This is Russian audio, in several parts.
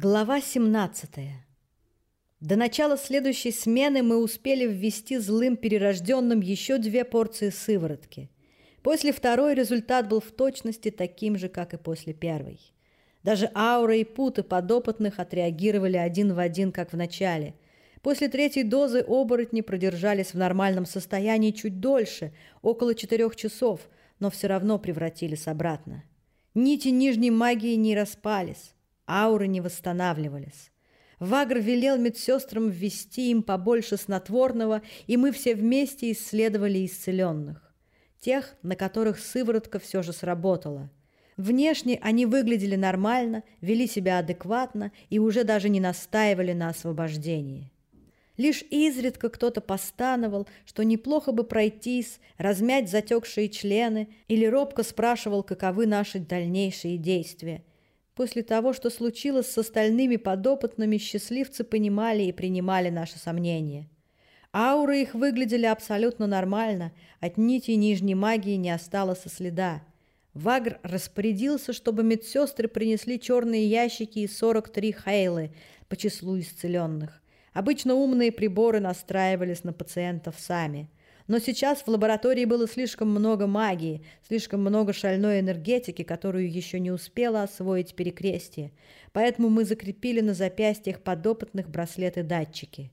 Глава 17. До начала следующей смены мы успели ввести злым перерожденным еще две порции сыворотки. После второй результат был в точности таким же, как и после первой. Даже аура и путы подопытных отреагировали один в один, как в начале. После третьей дозы оборотни продержались в нормальном состоянии чуть дольше, около четырех часов, но все равно превратились обратно. Нити нижней магии не распались ауры не восстанавливались. Вагр велел медсестрам ввести им побольше снотворного, и мы все вместе исследовали исцеленных. Тех, на которых сыворотка все же сработала. Внешне они выглядели нормально, вели себя адекватно и уже даже не настаивали на освобождении. Лишь изредка кто-то постановал, что неплохо бы пройтись, размять затекшие члены или робко спрашивал, каковы наши дальнейшие действия – После того, что случилось с остальными подопытными, счастливцы понимали и принимали наши сомнения. Ауры их выглядели абсолютно нормально, от нити нижней магии не осталось и следа. Вагр распорядился, чтобы медсестры принесли черные ящики и 43 хейлы по числу исцеленных. Обычно умные приборы настраивались на пациентов сами – но сейчас в лаборатории было слишком много магии, слишком много шальной энергетики, которую еще не успела освоить перекрестие. Поэтому мы закрепили на запястьях подопытных браслеты-датчики.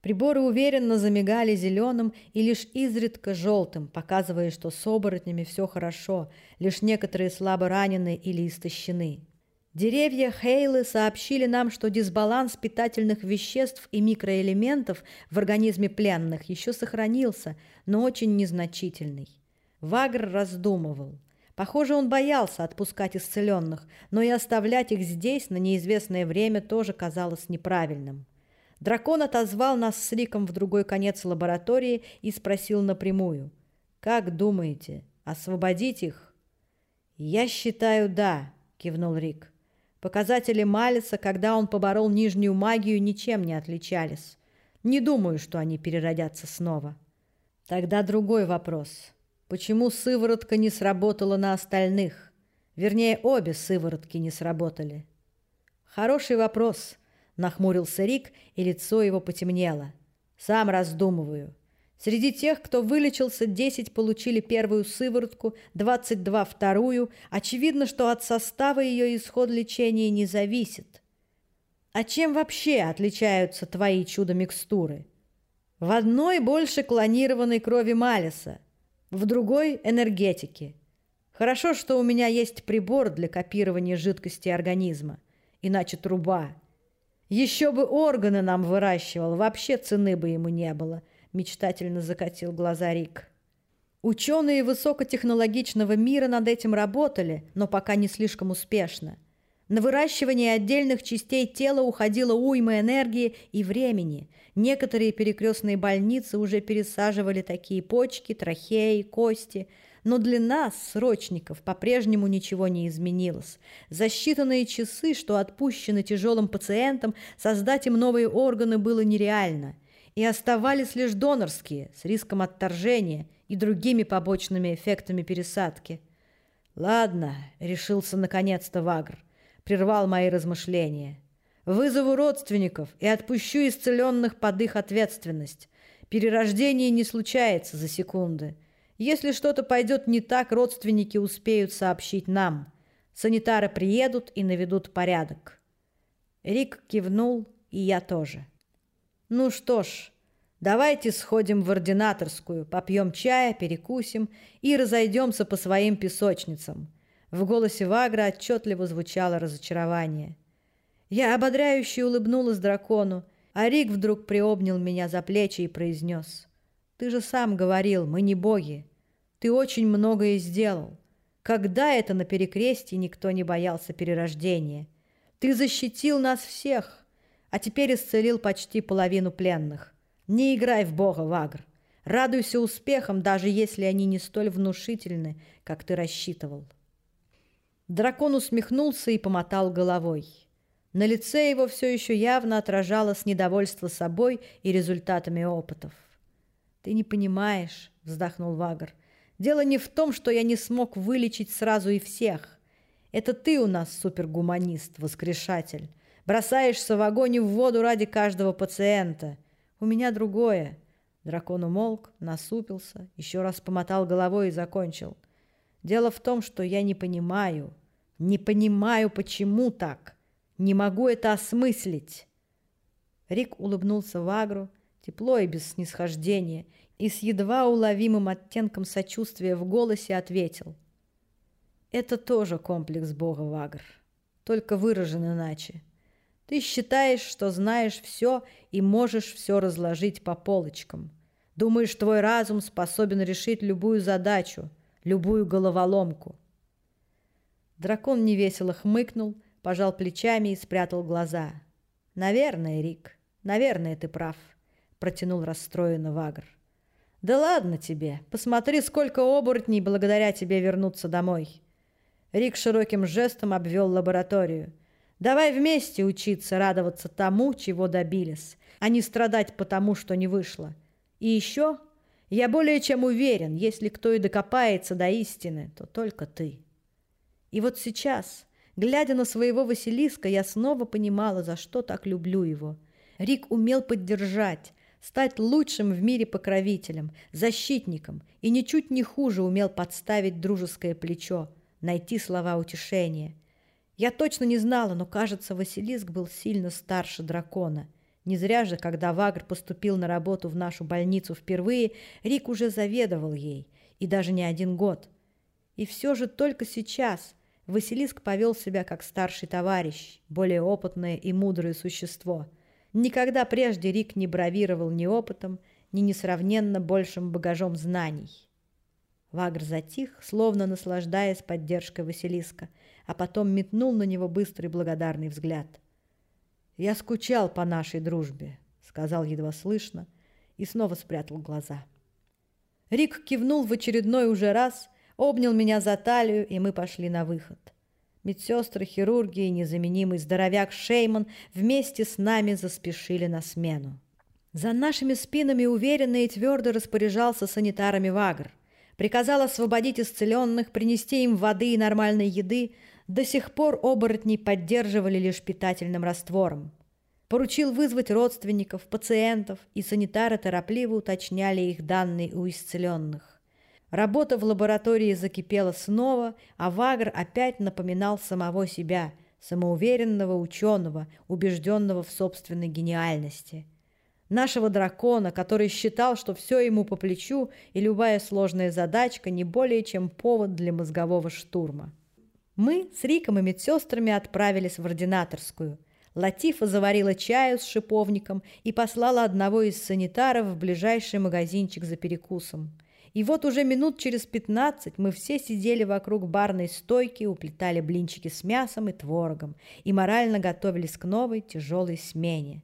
Приборы уверенно замигали зеленым и лишь изредка желтым, показывая, что с оборотнями все хорошо, лишь некоторые слабо ранены или истощены. Деревья Хейлы сообщили нам, что дисбаланс питательных веществ и микроэлементов в организме пленных еще сохранился, но очень незначительный. Вагр раздумывал. Похоже, он боялся отпускать исцеленных, но и оставлять их здесь на неизвестное время тоже казалось неправильным. Дракон отозвал нас с Риком в другой конец лаборатории и спросил напрямую. «Как думаете, освободить их?» «Я считаю, да», — кивнул Рик. Показатели Малиса, когда он поборол нижнюю магию, ничем не отличались. Не думаю, что они переродятся снова. Тогда другой вопрос. Почему сыворотка не сработала на остальных? Вернее, обе сыворотки не сработали. Хороший вопрос, нахмурился Рик, и лицо его потемнело. Сам раздумываю. Среди тех, кто вылечился, 10 получили первую сыворотку, 22 – вторую. Очевидно, что от состава ее исход лечения не зависит. А чем вообще отличаются твои чудо-микстуры? В одной больше клонированной крови Малиса, в другой – энергетики. Хорошо, что у меня есть прибор для копирования жидкости организма, иначе труба. Еще бы органы нам выращивал, вообще цены бы ему не было – мечтательно закатил глаза Рик. Ученые высокотехнологичного мира над этим работали, но пока не слишком успешно. На выращивание отдельных частей тела уходила уйма энергии и времени. Некоторые перекрестные больницы уже пересаживали такие почки, трахеи, кости. Но для нас, срочников, по-прежнему ничего не изменилось. За считанные часы, что отпущены тяжелым пациентам, создать им новые органы было нереально и оставались лишь донорские с риском отторжения и другими побочными эффектами пересадки. «Ладно», — решился наконец-то Вагр, прервал мои размышления. «Вызову родственников и отпущу исцеленных под их ответственность. Перерождение не случается за секунды. Если что-то пойдет не так, родственники успеют сообщить нам. Санитары приедут и наведут порядок». Рик кивнул, и я тоже. Ну что ж, давайте сходим в ординаторскую, попьем чая, перекусим и разойдемся по своим песочницам. В голосе Вагра отчетливо звучало разочарование. Я ободряюще улыбнулась дракону, а Рик вдруг приобнял меня за плечи и произнес. «Ты же сам говорил, мы не боги. Ты очень многое сделал. Когда это на перекрестии никто не боялся перерождения? Ты защитил нас всех а теперь исцелил почти половину пленных. Не играй в Бога, Вагр. Радуйся успехам, даже если они не столь внушительны, как ты рассчитывал. Дракон усмехнулся и помотал головой. На лице его все еще явно отражалось недовольство собой и результатами опытов. «Ты не понимаешь», — вздохнул Вагр. «Дело не в том, что я не смог вылечить сразу и всех. Это ты у нас супергуманист, воскрешатель. Бросаешься в огонь и в воду ради каждого пациента. У меня другое. Дракон умолк, насупился, еще раз помотал головой и закончил. Дело в том, что я не понимаю, не понимаю, почему так. Не могу это осмыслить. Рик улыбнулся Вагру, тепло и без снисхождения, и с едва уловимым оттенком сочувствия в голосе ответил. Это тоже комплекс Бога Вагр, только выражен иначе. Ты считаешь, что знаешь все и можешь все разложить по полочкам. Думаешь, твой разум способен решить любую задачу, любую головоломку. Дракон невесело хмыкнул, пожал плечами и спрятал глаза. «Наверное, Рик, наверное, ты прав», — протянул расстроенно Вагр. «Да ладно тебе, посмотри, сколько оборотней благодаря тебе вернуться домой». Рик широким жестом обвел лабораторию. «Давай вместе учиться радоваться тому, чего добились, а не страдать потому, что не вышло. И еще, я более чем уверен, если кто и докопается до истины, то только ты». И вот сейчас, глядя на своего Василиска, я снова понимала, за что так люблю его. Рик умел поддержать, стать лучшим в мире покровителем, защитником и ничуть не хуже умел подставить дружеское плечо, найти слова утешения. Я точно не знала, но, кажется, Василиск был сильно старше дракона. Не зря же, когда Вагр поступил на работу в нашу больницу впервые, Рик уже заведовал ей, и даже не один год. И все же только сейчас Василиск повел себя как старший товарищ, более опытное и мудрое существо – Никогда прежде Рик не бравировал ни опытом, ни несравненно большим багажом знаний. Вагр затих, словно наслаждаясь поддержкой Василиска, а потом метнул на него быстрый благодарный взгляд. «Я скучал по нашей дружбе», — сказал едва слышно, и снова спрятал глаза. Рик кивнул в очередной уже раз, обнял меня за талию, и мы пошли на выход. Медсестры, хирурги и незаменимый здоровяк Шейман вместе с нами заспешили на смену. За нашими спинами уверенно и твердо распоряжался санитарами Вагр. Приказал освободить исцеленных, принести им воды и нормальной еды. До сих пор оборотней поддерживали лишь питательным раствором. Поручил вызвать родственников, пациентов, и санитары торопливо уточняли их данные у исцеленных. Работа в лаборатории закипела снова, а Вагр опять напоминал самого себя, самоуверенного ученого, убежденного в собственной гениальности. Нашего дракона, который считал, что все ему по плечу, и любая сложная задачка не более чем повод для мозгового штурма. Мы с Риком и медсестрами отправились в ординаторскую. Латифа заварила чаю с шиповником и послала одного из санитаров в ближайший магазинчик за перекусом. И вот уже минут через пятнадцать мы все сидели вокруг барной стойки, уплетали блинчики с мясом и творогом и морально готовились к новой тяжелой смене.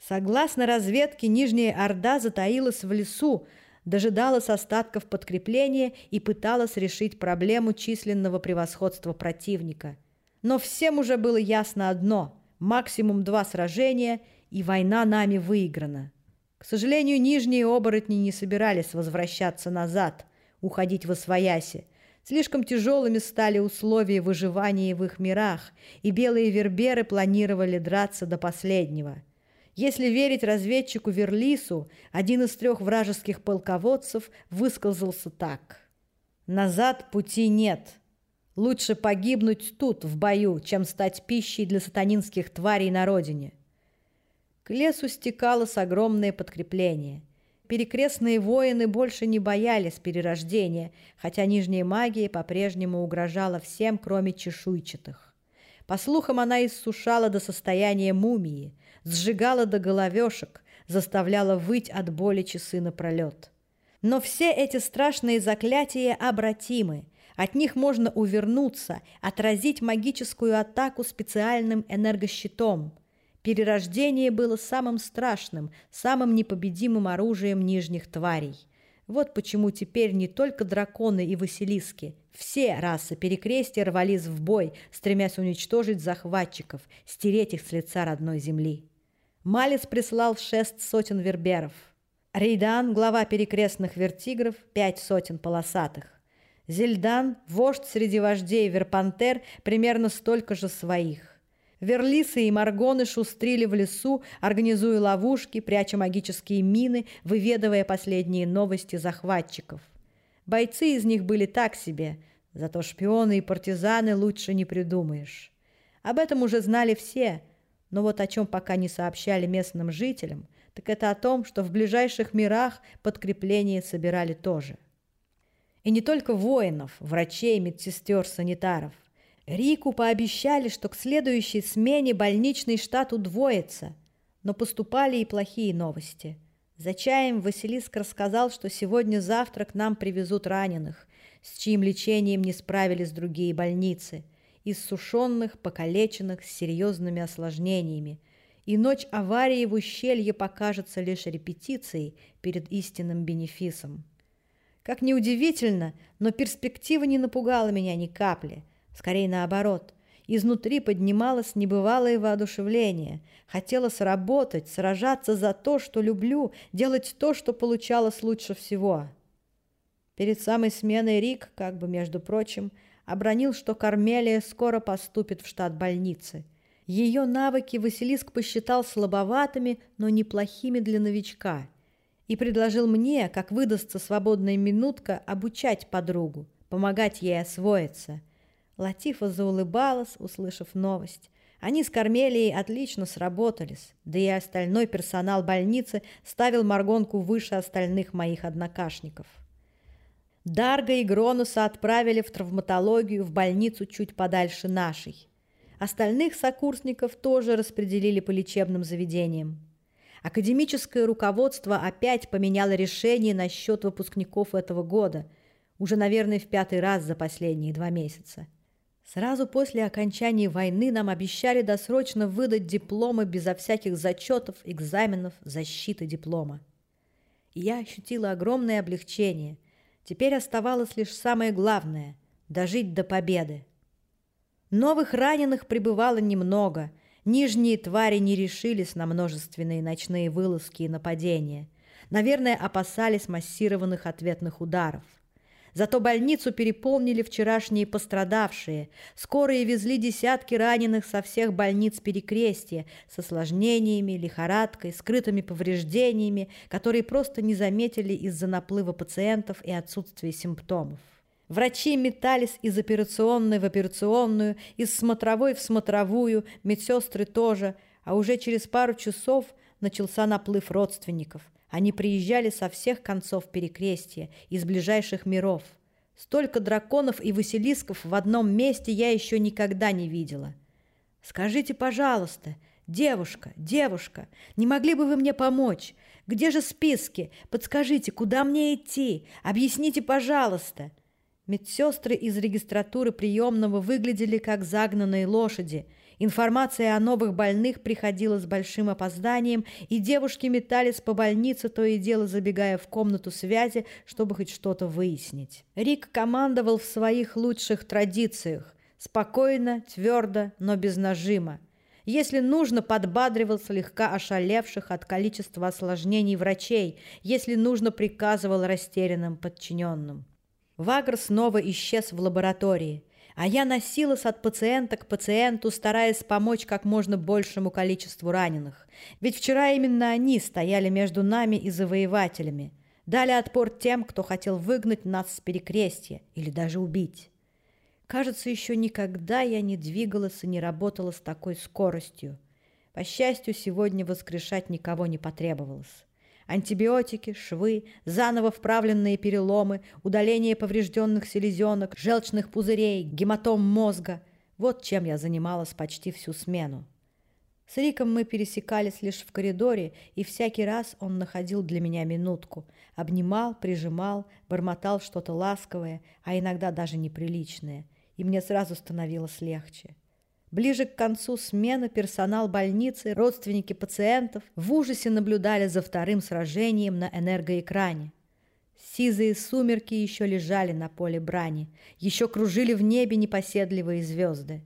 Согласно разведке, Нижняя Орда затаилась в лесу, дожидалась остатков подкрепления и пыталась решить проблему численного превосходства противника. Но всем уже было ясно одно – максимум два сражения, и война нами выиграна. К сожалению, нижние оборотни не собирались возвращаться назад, уходить во свояси. Слишком тяжелыми стали условия выживания в их мирах, и белые верберы планировали драться до последнего. Если верить разведчику Верлису, один из трех вражеских полководцев высказался так. «Назад пути нет. Лучше погибнуть тут, в бою, чем стать пищей для сатанинских тварей на родине». К лесу стекалось огромное подкрепление. Перекрестные воины больше не боялись перерождения, хотя нижняя магия по-прежнему угрожала всем, кроме чешуйчатых. По слухам, она иссушала до состояния мумии, сжигала до головешек, заставляла выть от боли часы напролет. Но все эти страшные заклятия обратимы. От них можно увернуться, отразить магическую атаку специальным энергощитом – Перерождение было самым страшным, самым непобедимым оружием нижних тварей. Вот почему теперь не только драконы и василиски, все расы перекрестия рвались в бой, стремясь уничтожить захватчиков, стереть их с лица родной земли. Малис прислал шесть сотен верберов. Рейдан, глава перекрестных вертигров, пять сотен полосатых. Зельдан, вождь среди вождей Верпантер, примерно столько же своих. Верлисы и Маргоны шустрили в лесу, организуя ловушки, пряча магические мины, выведывая последние новости захватчиков. Бойцы из них были так себе, зато шпионы и партизаны лучше не придумаешь. Об этом уже знали все, но вот о чем пока не сообщали местным жителям, так это о том, что в ближайших мирах подкрепление собирали тоже. И не только воинов, врачей, медсестер, санитаров. Рику пообещали, что к следующей смене больничный штат удвоится, но поступали и плохие новости. За чаем Василиск рассказал, что сегодня-завтра к нам привезут раненых, с чьим лечением не справились другие больницы, иссушенных, покалеченных с серьезными осложнениями, и ночь аварии в ущелье покажется лишь репетицией перед истинным бенефисом. Как ни удивительно, но перспектива не напугала меня ни капли. Скорее наоборот. Изнутри поднималось небывалое воодушевление. Хотелось работать, сражаться за то, что люблю, делать то, что получалось лучше всего. Перед самой сменой Рик, как бы между прочим, обронил, что Кармелия скоро поступит в штат больницы. Ее навыки Василиск посчитал слабоватыми, но неплохими для новичка – и предложил мне, как выдастся свободная минутка, обучать подругу, помогать ей освоиться. Латифа заулыбалась, услышав новость. Они с Кармелией отлично сработались, да и остальной персонал больницы ставил Маргонку выше остальных моих однокашников. Дарга и Гронуса отправили в травматологию в больницу чуть подальше нашей. Остальных сокурсников тоже распределили по лечебным заведениям. Академическое руководство опять поменяло решение насчет выпускников этого года, уже, наверное, в пятый раз за последние два месяца. Сразу после окончания войны нам обещали досрочно выдать дипломы безо всяких зачетов, экзаменов, защиты диплома. И я ощутила огромное облегчение. Теперь оставалось лишь самое главное – дожить до победы. Новых раненых прибывало немного – Нижние твари не решились на множественные ночные вылазки и нападения. Наверное, опасались массированных ответных ударов. Зато больницу переполнили вчерашние пострадавшие. Скорые везли десятки раненых со всех больниц перекрестия с осложнениями, лихорадкой, скрытыми повреждениями, которые просто не заметили из-за наплыва пациентов и отсутствия симптомов. Врачи метались из операционной в операционную, из смотровой в смотровую, медсестры тоже, а уже через пару часов начался наплыв родственников. Они приезжали со всех концов перекрестия, из ближайших миров. Столько драконов и василисков в одном месте я еще никогда не видела. Скажите, пожалуйста, девушка, девушка, не могли бы вы мне помочь? Где же списки? Подскажите, куда мне идти? Объясните, пожалуйста. Медсестры из регистратуры приемного выглядели как загнанные лошади. Информация о новых больных приходила с большим опозданием, и девушки метались по больнице, то и дело забегая в комнату связи, чтобы хоть что-то выяснить. Рик командовал в своих лучших традициях. Спокойно, твердо, но без нажима. Если нужно, подбадривал слегка ошалевших от количества осложнений врачей, если нужно, приказывал растерянным подчиненным. Вагр снова исчез в лаборатории, а я носилась от пациента к пациенту, стараясь помочь как можно большему количеству раненых. Ведь вчера именно они стояли между нами и завоевателями, дали отпор тем, кто хотел выгнать нас с перекрестья или даже убить. Кажется, еще никогда я не двигалась и не работала с такой скоростью. По счастью, сегодня воскрешать никого не потребовалось. Антибиотики, швы, заново вправленные переломы, удаление поврежденных селезенок, желчных пузырей, гематом мозга. Вот чем я занималась почти всю смену. С Риком мы пересекались лишь в коридоре, и всякий раз он находил для меня минутку. Обнимал, прижимал, бормотал что-то ласковое, а иногда даже неприличное. И мне сразу становилось легче. Ближе к концу смены персонал больницы, родственники пациентов в ужасе наблюдали за вторым сражением на энергоэкране. Сизые сумерки еще лежали на поле брани, еще кружили в небе непоседливые звезды.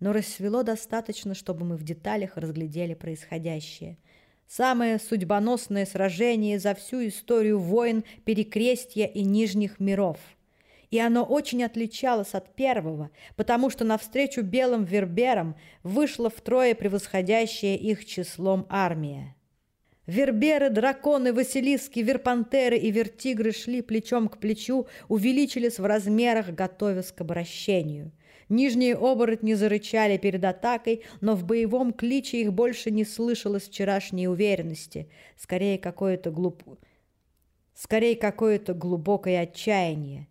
Но рассвело достаточно, чтобы мы в деталях разглядели происходящее. Самое судьбоносное сражение за всю историю войн, перекрестья и нижних миров – и оно очень отличалось от первого, потому что навстречу белым верберам вышла втрое превосходящая их числом армия. Верберы, драконы, василиски, верпантеры и вертигры шли плечом к плечу, увеличились в размерах, готовясь к обращению. Нижние оборотни зарычали перед атакой, но в боевом кличе их больше не слышалось вчерашней уверенности, скорее какое-то глуп... скорее какое-то глубокое отчаяние.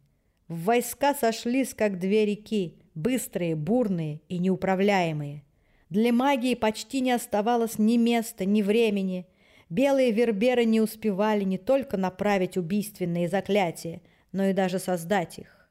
Войска сошлись, как две реки, быстрые, бурные и неуправляемые. Для магии почти не оставалось ни места, ни времени. Белые верберы не успевали не только направить убийственные заклятия, но и даже создать их.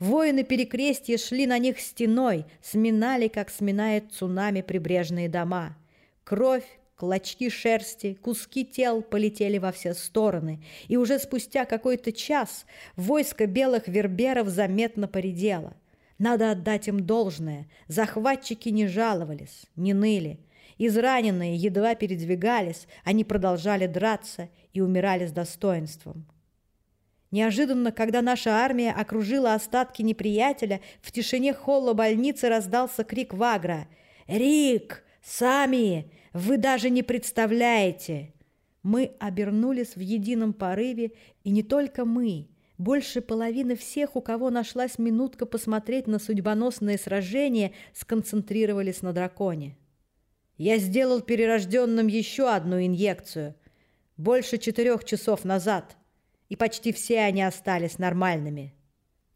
Воины перекрестья шли на них стеной, сминали, как сминает цунами прибрежные дома. Кровь, Клочки шерсти, куски тел полетели во все стороны, и уже спустя какой-то час войско белых верберов заметно поредело. Надо отдать им должное. Захватчики не жаловались, не ныли. Израненные едва передвигались, они продолжали драться и умирали с достоинством. Неожиданно, когда наша армия окружила остатки неприятеля, в тишине холла больницы раздался крик Вагра. «Рик! Сами! Вы даже не представляете!» Мы обернулись в едином порыве, и не только мы. Больше половины всех, у кого нашлась минутка посмотреть на судьбоносное сражение, сконцентрировались на драконе. Я сделал перерожденным еще одну инъекцию. Больше четырех часов назад. И почти все они остались нормальными.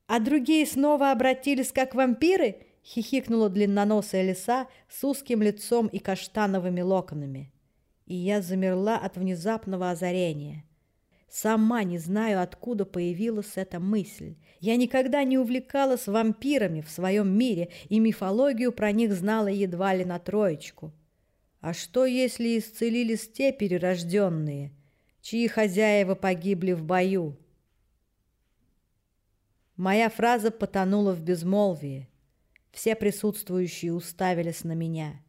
А другие снова обратились как вампиры – хихикнула длинноносая лиса с узким лицом и каштановыми локонами. И я замерла от внезапного озарения. Сама не знаю, откуда появилась эта мысль. Я никогда не увлекалась вампирами в своем мире, и мифологию про них знала едва ли на троечку. А что, если исцелились те перерожденные, чьи хозяева погибли в бою? Моя фраза потонула в безмолвии. Все присутствующие уставились на меня.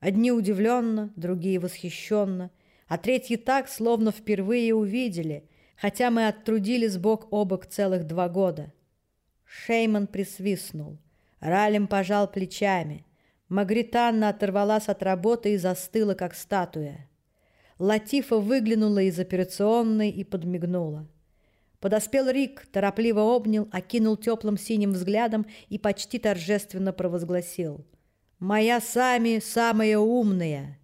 Одни удивленно, другие восхищенно, а третьи так, словно впервые увидели, хотя мы оттрудились бок о бок целых два года. Шейман присвистнул. Ралем пожал плечами. Магританна оторвалась от работы и застыла, как статуя. Латифа выглянула из операционной и подмигнула. Подоспел Рик, торопливо обнял, окинул теплым синим взглядом и почти торжественно провозгласил. «Моя Сами самая умная!»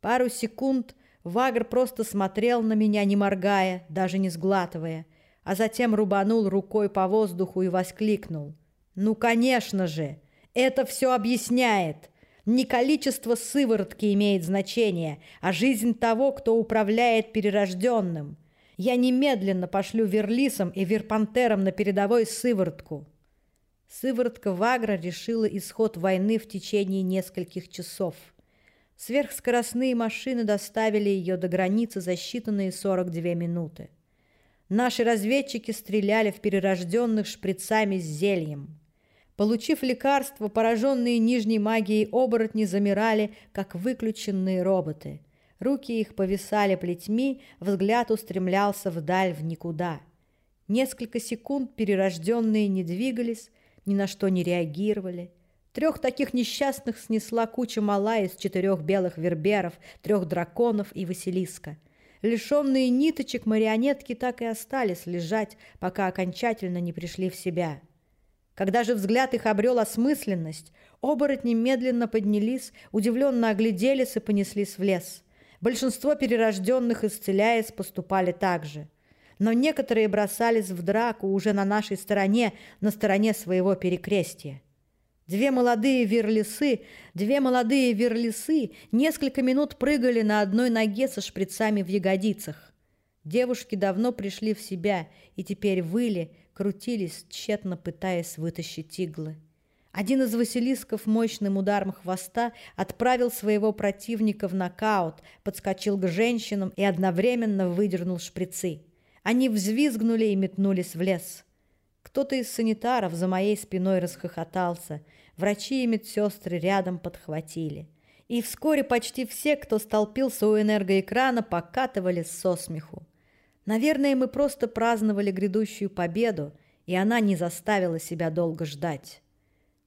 Пару секунд Вагр просто смотрел на меня, не моргая, даже не сглатывая, а затем рубанул рукой по воздуху и воскликнул. «Ну, конечно же! Это все объясняет!» Не количество сыворотки имеет значение, а жизнь того, кто управляет перерожденным – я немедленно пошлю Верлисам и Верпантерам на передовой сыворотку. Сыворотка Вагра решила исход войны в течение нескольких часов. Сверхскоростные машины доставили ее до границы за считанные 42 минуты. Наши разведчики стреляли в перерожденных шприцами с зельем. Получив лекарство, пораженные нижней магией оборотни замирали, как выключенные роботы – Руки их повисали плетьми, взгляд устремлялся вдаль в никуда. Несколько секунд перерожденные не двигались, ни на что не реагировали. Трех таких несчастных снесла куча мала из четырех белых верберов, трех драконов и Василиска. Лишенные ниточек марионетки так и остались лежать, пока окончательно не пришли в себя. Когда же взгляд их обрел осмысленность, оборотни медленно поднялись, удивленно огляделись и понеслись в лес – Большинство перерожденных, исцеляясь, поступали так же. Но некоторые бросались в драку уже на нашей стороне, на стороне своего перекрестия. Две молодые верлисы, две молодые верлисы несколько минут прыгали на одной ноге со шприцами в ягодицах. Девушки давно пришли в себя и теперь выли, крутились, тщетно пытаясь вытащить иглы. Один из Василисков мощным ударом хвоста отправил своего противника в нокаут, подскочил к женщинам и одновременно выдернул шприцы. Они взвизгнули и метнулись в лес. Кто-то из санитаров за моей спиной расхохотался. Врачи и медсестры рядом подхватили. И вскоре почти все, кто столпился у энергоэкрана, покатывались со смеху. Наверное, мы просто праздновали грядущую победу, и она не заставила себя долго ждать.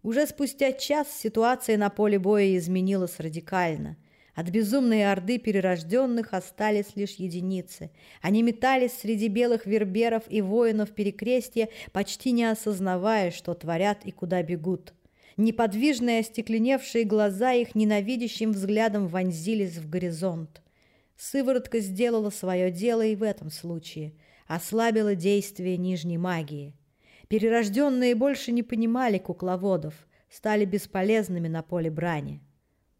Уже спустя час ситуация на поле боя изменилась радикально. От безумной орды перерожденных остались лишь единицы. Они метались среди белых верберов и воинов перекрестья, почти не осознавая, что творят и куда бегут. Неподвижные остекленевшие глаза их ненавидящим взглядом вонзились в горизонт. Сыворотка сделала свое дело и в этом случае, ослабила действие нижней магии – Перерожденные больше не понимали кукловодов, стали бесполезными на поле брани.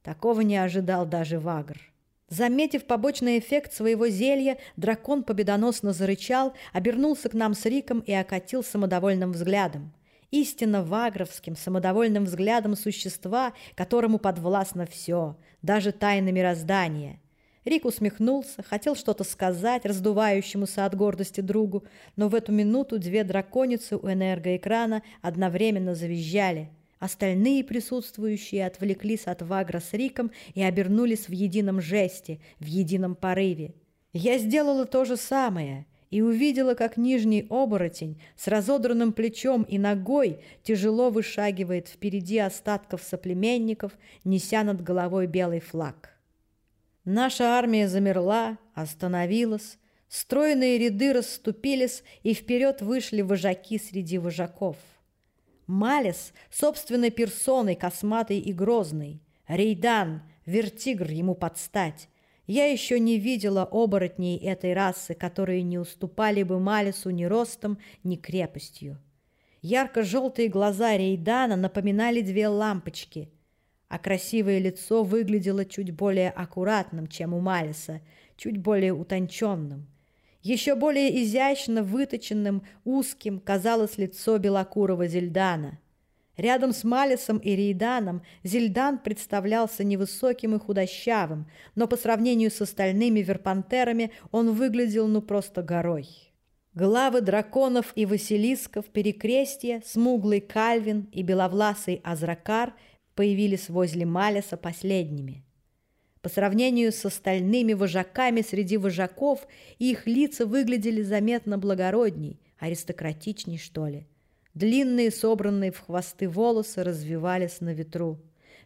Такого не ожидал даже Вагр. Заметив побочный эффект своего зелья, дракон победоносно зарычал, обернулся к нам с Риком и окатил самодовольным взглядом. Истинно вагровским, самодовольным взглядом существа, которому подвластно все, даже тайны мироздания – Рик усмехнулся, хотел что-то сказать раздувающемуся от гордости другу, но в эту минуту две драконицы у энергоэкрана одновременно завизжали. Остальные присутствующие отвлеклись от Вагра с Риком и обернулись в едином жесте, в едином порыве. Я сделала то же самое и увидела, как нижний оборотень с разодранным плечом и ногой тяжело вышагивает впереди остатков соплеменников, неся над головой белый флаг. Наша армия замерла, остановилась, стройные ряды расступились, и вперед вышли вожаки среди вожаков. Малис, собственной персоной, косматый и грозный, Рейдан, вертигр ему подстать. Я еще не видела оборотней этой расы, которые не уступали бы Малису ни ростом, ни крепостью. Ярко-желтые глаза Рейдана напоминали две лампочки – а красивое лицо выглядело чуть более аккуратным, чем у Малиса, чуть более утонченным. Еще более изящно выточенным, узким казалось лицо белокурого Зельдана. Рядом с Малисом и Рейданом Зельдан представлялся невысоким и худощавым, но по сравнению с остальными верпантерами он выглядел ну просто горой. Главы драконов и василисков перекрестья, смуглый Кальвин и беловласый Азракар – появились возле Малиса последними. По сравнению с остальными вожаками среди вожаков, их лица выглядели заметно благородней, аристократичней, что ли. Длинные, собранные в хвосты волосы развивались на ветру.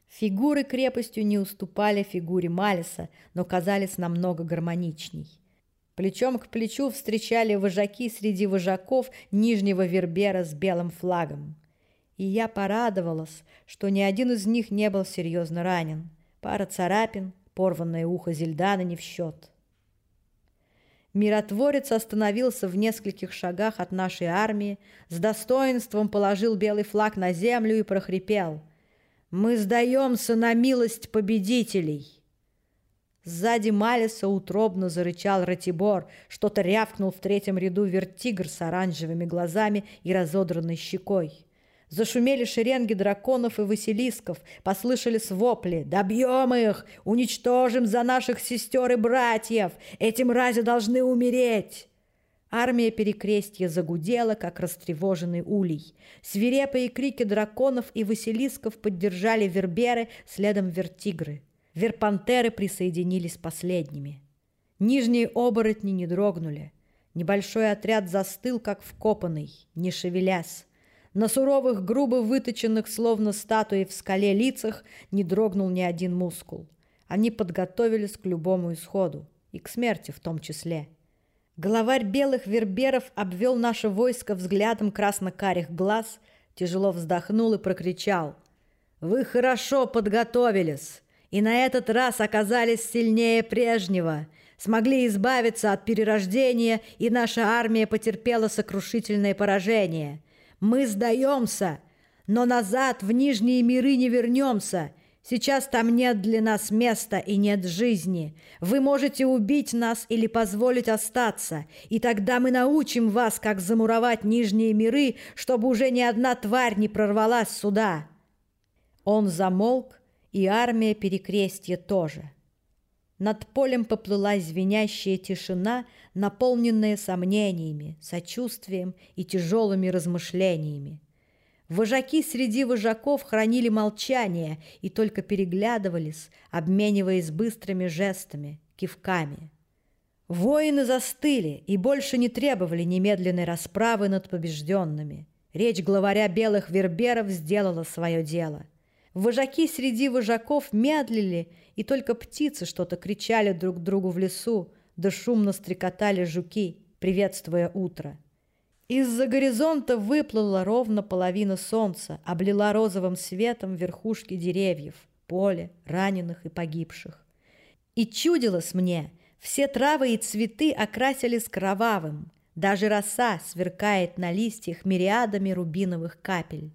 Фигуры крепостью не уступали фигуре Малиса, но казались намного гармоничней. Плечом к плечу встречали вожаки среди вожаков Нижнего Вербера с белым флагом. И я порадовалась, что ни один из них не был серьезно ранен. Пара царапин, порванное ухо Зельдана не в счет. Миротворец остановился в нескольких шагах от нашей армии, с достоинством положил белый флаг на землю и прохрипел. «Мы сдаемся на милость победителей!» Сзади Малиса утробно зарычал Ратибор, что-то рявкнул в третьем ряду вертигр с оранжевыми глазами и разодранной щекой. Зашумели шеренги драконов и василисков, послышались вопли. «Добьем их! Уничтожим за наших сестер и братьев! Эти мрази должны умереть!» Армия перекрестья загудела, как растревоженный улей. Свирепые крики драконов и василисков поддержали верберы, следом вертигры. Верпантеры присоединились последними. Нижние оборотни не дрогнули. Небольшой отряд застыл, как вкопанный, не шевелясь. На суровых, грубо выточенных, словно статуи в скале лицах, не дрогнул ни один мускул. Они подготовились к любому исходу, и к смерти в том числе. Главарь белых верберов обвел наше войско взглядом красно-карих глаз, тяжело вздохнул и прокричал. «Вы хорошо подготовились, и на этот раз оказались сильнее прежнего, смогли избавиться от перерождения, и наша армия потерпела сокрушительное поражение. Мы сдаемся, но назад в нижние миры не вернемся. Сейчас там нет для нас места и нет жизни. Вы можете убить нас или позволить остаться, и тогда мы научим вас, как замуровать нижние миры, чтобы уже ни одна тварь не прорвалась сюда». Он замолк, и армия перекрестья тоже. Над полем поплыла звенящая тишина, наполненная сомнениями, сочувствием и тяжелыми размышлениями. Вожаки среди вожаков хранили молчание и только переглядывались, обмениваясь быстрыми жестами, кивками. Воины застыли и больше не требовали немедленной расправы над побежденными. Речь главаря белых верберов сделала свое дело. Вожаки среди вожаков медлили, и только птицы что-то кричали друг другу в лесу, да шумно стрекотали жуки, приветствуя утро. Из-за горизонта выплыла ровно половина солнца, облила розовым светом верхушки деревьев, поле, раненых и погибших. И чудилось мне — все травы и цветы окрасились кровавым. Даже роса сверкает на листьях мириадами рубиновых капель.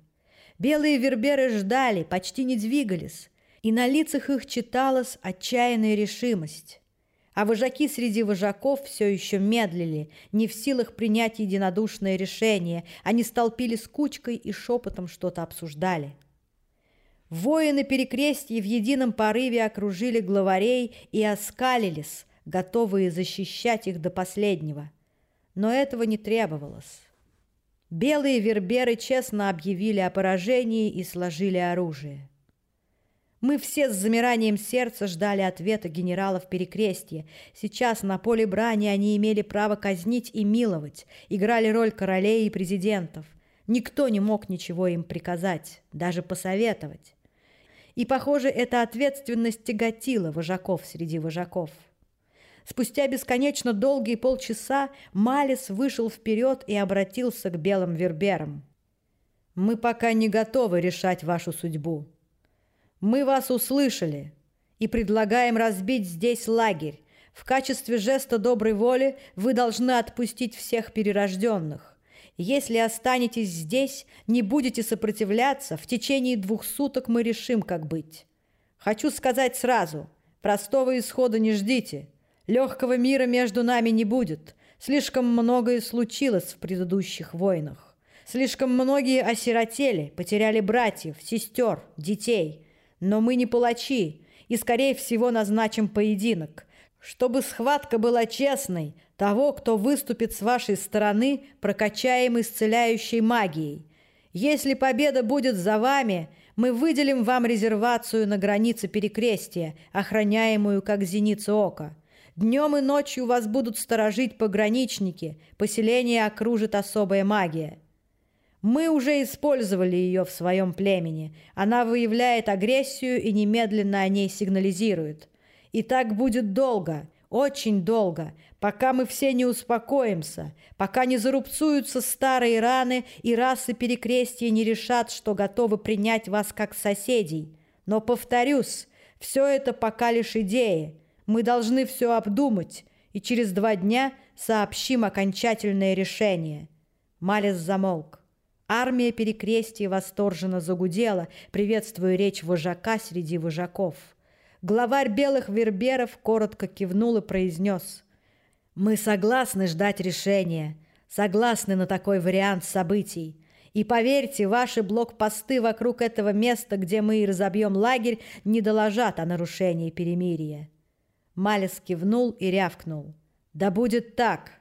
Белые верберы ждали, почти не двигались, и на лицах их читалась отчаянная решимость. А вожаки среди вожаков все еще медлили, не в силах принять единодушное решение. Они столпились кучкой и шепотом что-то обсуждали. Воины перекрестья в едином порыве окружили главарей и оскалились, готовые защищать их до последнего. Но этого не требовалось. Белые верберы честно объявили о поражении и сложили оружие. Мы все с замиранием сердца ждали ответа генералов Перекрестья. Сейчас на поле брани они имели право казнить и миловать, играли роль королей и президентов. Никто не мог ничего им приказать, даже посоветовать. И, похоже, эта ответственность тяготила вожаков среди вожаков. Спустя бесконечно долгие полчаса Малис вышел вперед и обратился к белым верберам. «Мы пока не готовы решать вашу судьбу. Мы вас услышали и предлагаем разбить здесь лагерь. В качестве жеста доброй воли вы должны отпустить всех перерожденных. Если останетесь здесь, не будете сопротивляться, в течение двух суток мы решим, как быть. Хочу сказать сразу, простого исхода не ждите». Легкого мира между нами не будет. Слишком многое случилось в предыдущих войнах. Слишком многие осиротели, потеряли братьев, сестер, детей. Но мы не палачи, и, скорее всего, назначим поединок. Чтобы схватка была честной, того, кто выступит с вашей стороны, прокачаем исцеляющей магией. Если победа будет за вами, мы выделим вам резервацию на границе перекрестия, охраняемую как зеница ока. Днем и ночью вас будут сторожить пограничники, поселение окружит особая магия. Мы уже использовали ее в своем племени. Она выявляет агрессию и немедленно о ней сигнализирует. И так будет долго, очень долго, пока мы все не успокоимся, пока не зарубцуются старые раны и расы перекрестия не решат, что готовы принять вас как соседей. Но, повторюсь, все это пока лишь идеи – мы должны все обдумать и через два дня сообщим окончательное решение». Малис замолк. Армия перекрестия восторженно загудела, приветствуя речь вожака среди вожаков. Главарь белых верберов коротко кивнул и произнес. «Мы согласны ждать решения, согласны на такой вариант событий. И поверьте, ваши блокпосты вокруг этого места, где мы и разобьем лагерь, не доложат о нарушении перемирия». Малис кивнул и рявкнул. «Да будет так!»